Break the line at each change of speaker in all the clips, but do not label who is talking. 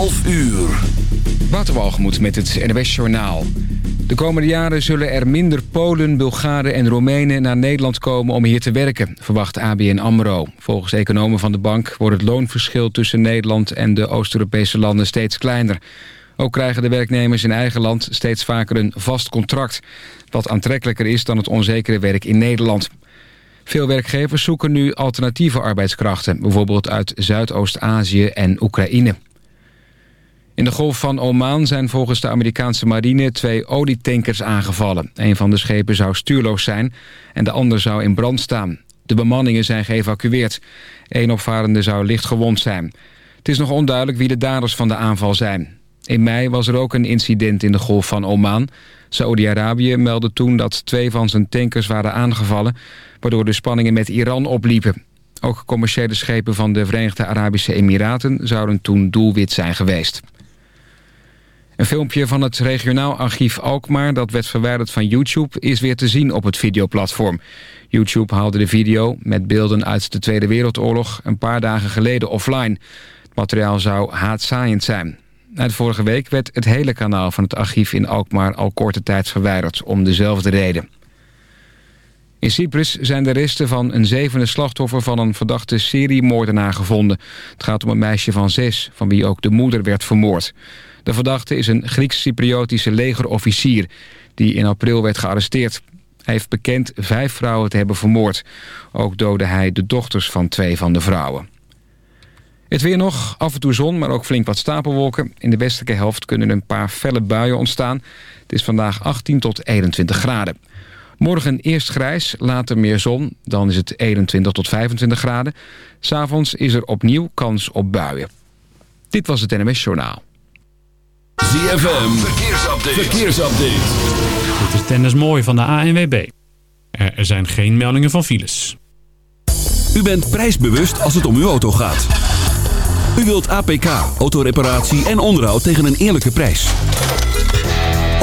12 uur.
Waterwalgemoed met het NWS Journaal. De komende jaren zullen er minder Polen, Bulgaren en Roemenen naar Nederland komen om hier te werken, verwacht ABN AMRO. Volgens economen van de bank wordt het loonverschil tussen Nederland en de Oost-Europese landen steeds kleiner. Ook krijgen de werknemers in eigen land steeds vaker een vast contract, wat aantrekkelijker is dan het onzekere werk in Nederland. Veel werkgevers zoeken nu alternatieve arbeidskrachten, bijvoorbeeld uit Zuidoost-Azië en Oekraïne. In de Golf van Oman zijn volgens de Amerikaanse marine twee olietankers aangevallen. Een van de schepen zou stuurloos zijn en de ander zou in brand staan. De bemanningen zijn geëvacueerd. Eén opvarende zou licht gewond zijn. Het is nog onduidelijk wie de daders van de aanval zijn. In mei was er ook een incident in de Golf van Oman. Saoedi-Arabië meldde toen dat twee van zijn tankers waren aangevallen... waardoor de spanningen met Iran opliepen. Ook commerciële schepen van de Verenigde Arabische Emiraten... zouden toen doelwit zijn geweest. Een filmpje van het regionaal archief Alkmaar... dat werd verwijderd van YouTube, is weer te zien op het videoplatform. YouTube haalde de video met beelden uit de Tweede Wereldoorlog... een paar dagen geleden offline. Het materiaal zou haatzaaiend zijn. Uit vorige week werd het hele kanaal van het archief in Alkmaar... al korte tijd verwijderd, om dezelfde reden. In Cyprus zijn de resten van een zevende slachtoffer van een verdachte seriemoordenaar gevonden. Het gaat om een meisje van zes, van wie ook de moeder werd vermoord. De verdachte is een Grieks-Cypriotische legerofficier... die in april werd gearresteerd. Hij heeft bekend vijf vrouwen te hebben vermoord. Ook doodde hij de dochters van twee van de vrouwen. Het weer nog, af en toe zon, maar ook flink wat stapelwolken. In de westelijke helft kunnen een paar felle buien ontstaan. Het is vandaag 18 tot 21 graden. Morgen eerst grijs, later meer zon. Dan is het 21 tot 25 graden. S'avonds is er opnieuw kans op buien. Dit was het NMS Journaal.
ZFM, verkeersupdate. verkeersupdate.
Dit is Dennis Mooi van de ANWB. Er zijn geen meldingen van files.
U bent prijsbewust als het om uw auto gaat. U wilt APK, autoreparatie en onderhoud tegen een eerlijke prijs.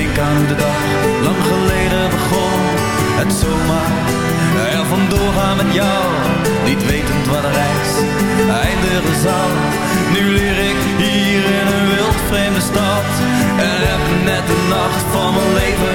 denk aan de dag lang geleden begon. Het zomaar er vandoor gaan met jou, niet wetend wat de reis eindigen zal. Nu leer ik hier in een wild vreemde stad en heb net de nacht van mijn leven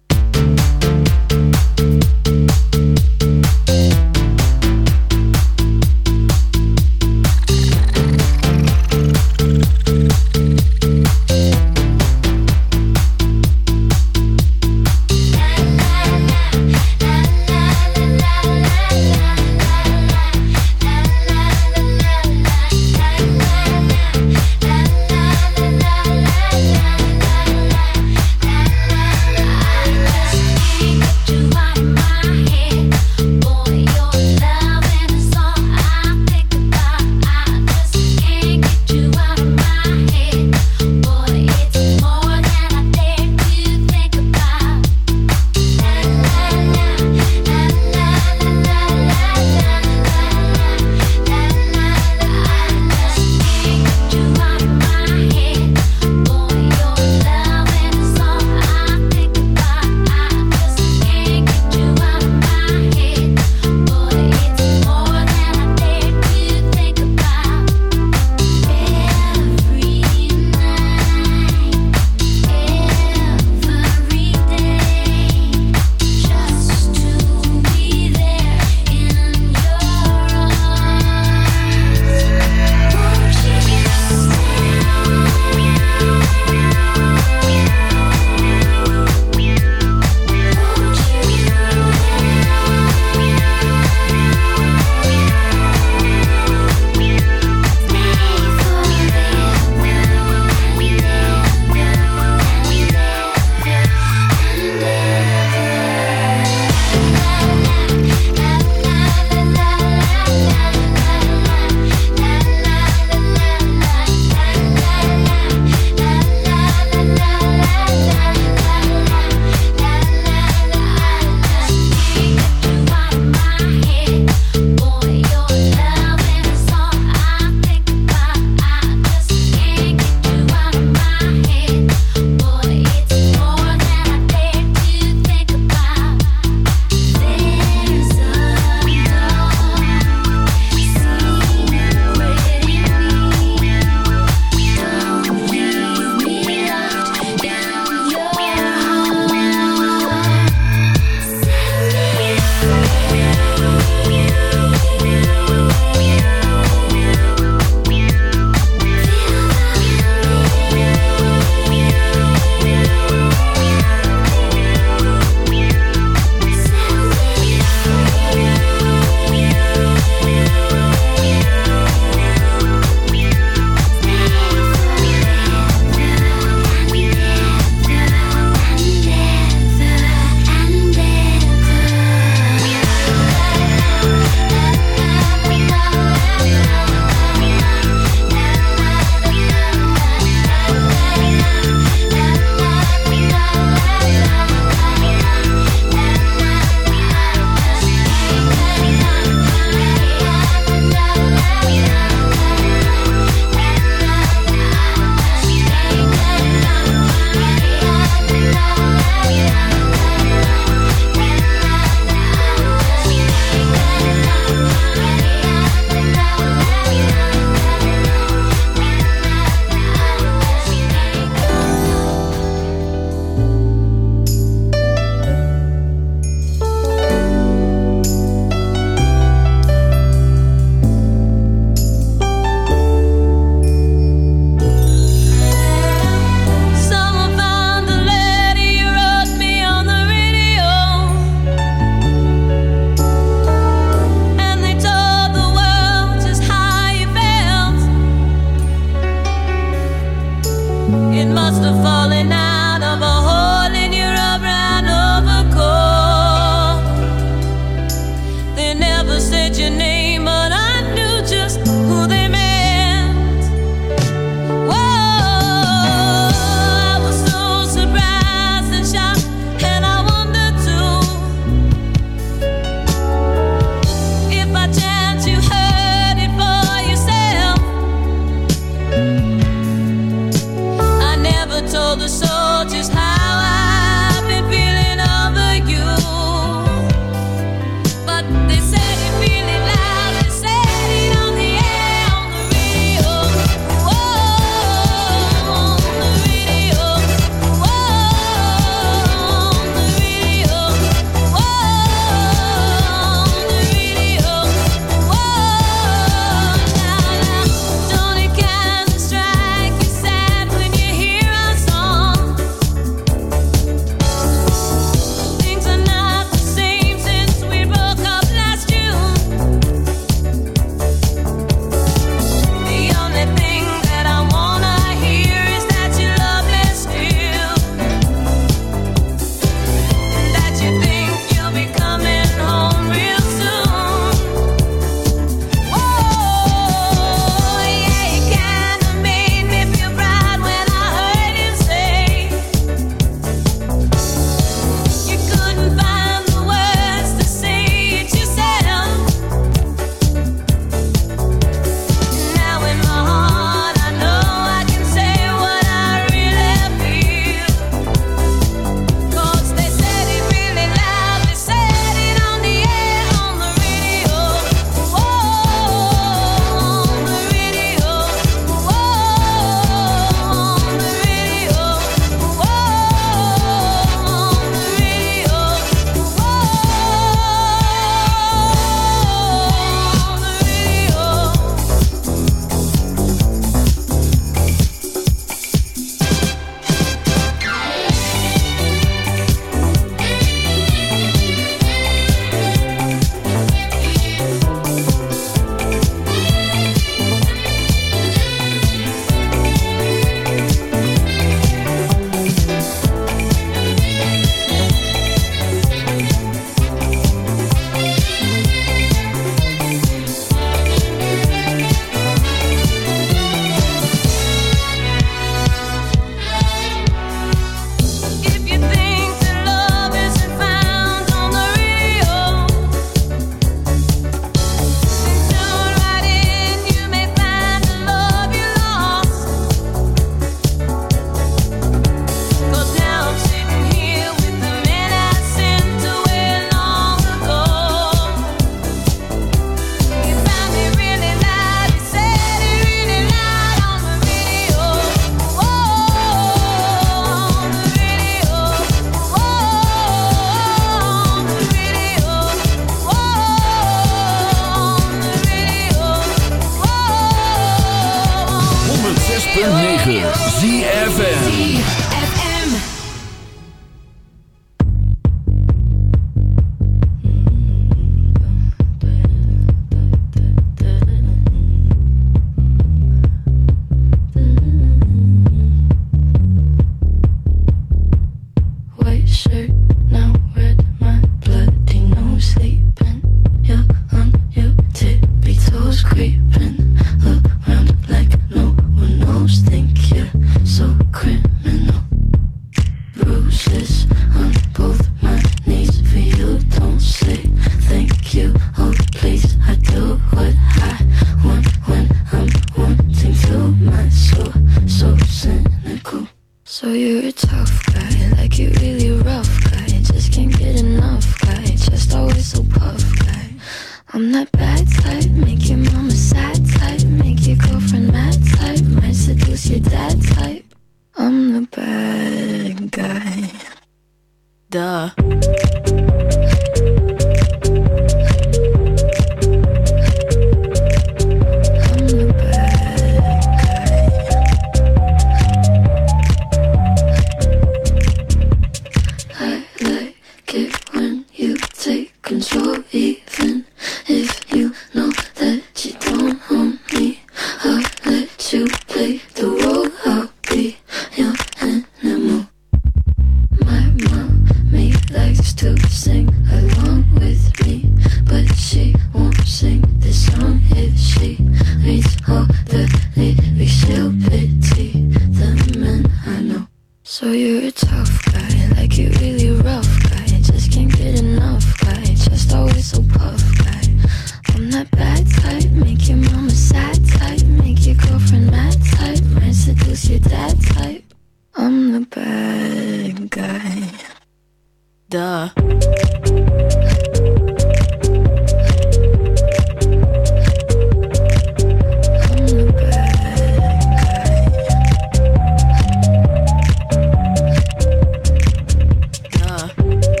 Thank you.